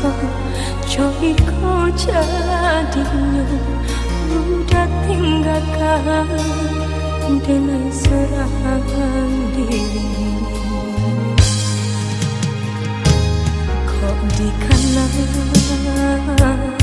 Coy kau jadinya Mudah tinggalkan Dengan serangan diri kau di kanan